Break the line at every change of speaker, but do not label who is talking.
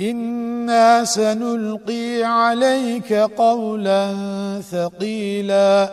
إنا سنلقي عليك قولا ثقيلا